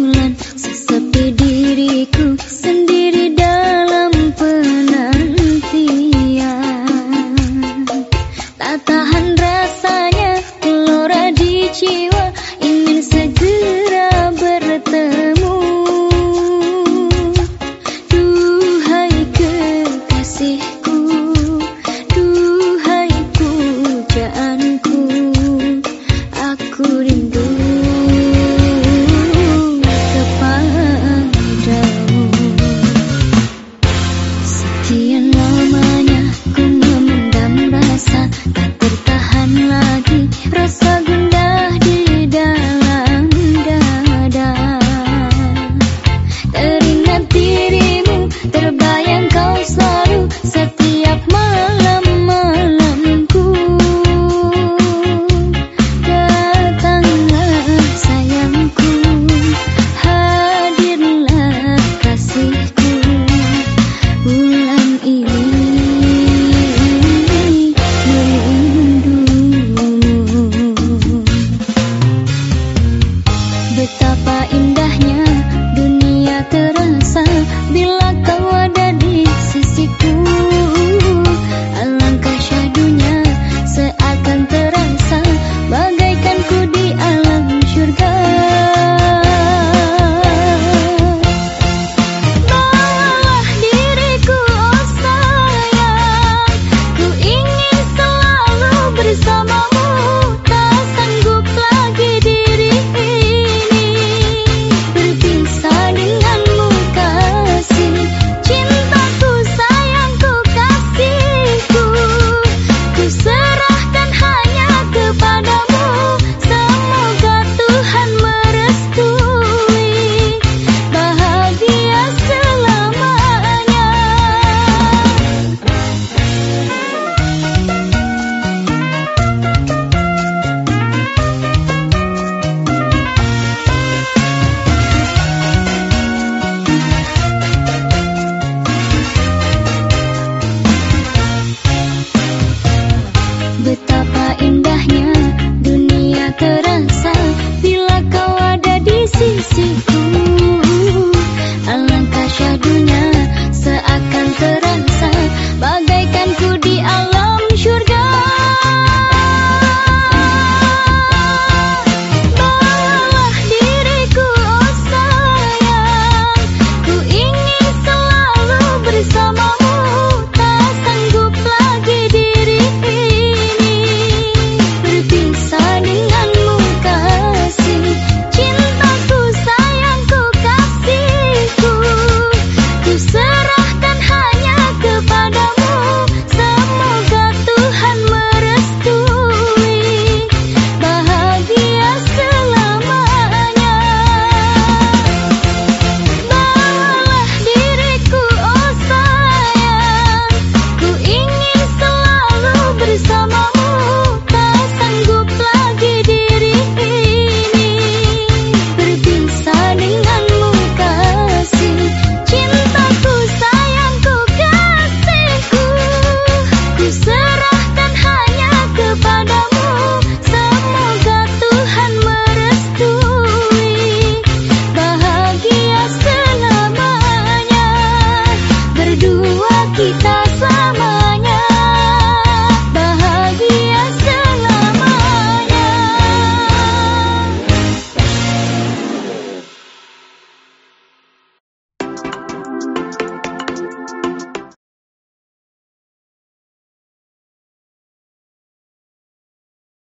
bulan Sesepi diriku sendiri dalam penantian. Tak tahan rasanya gelora di jiwa. Sekian lamanya ku memendam rasa tak aku di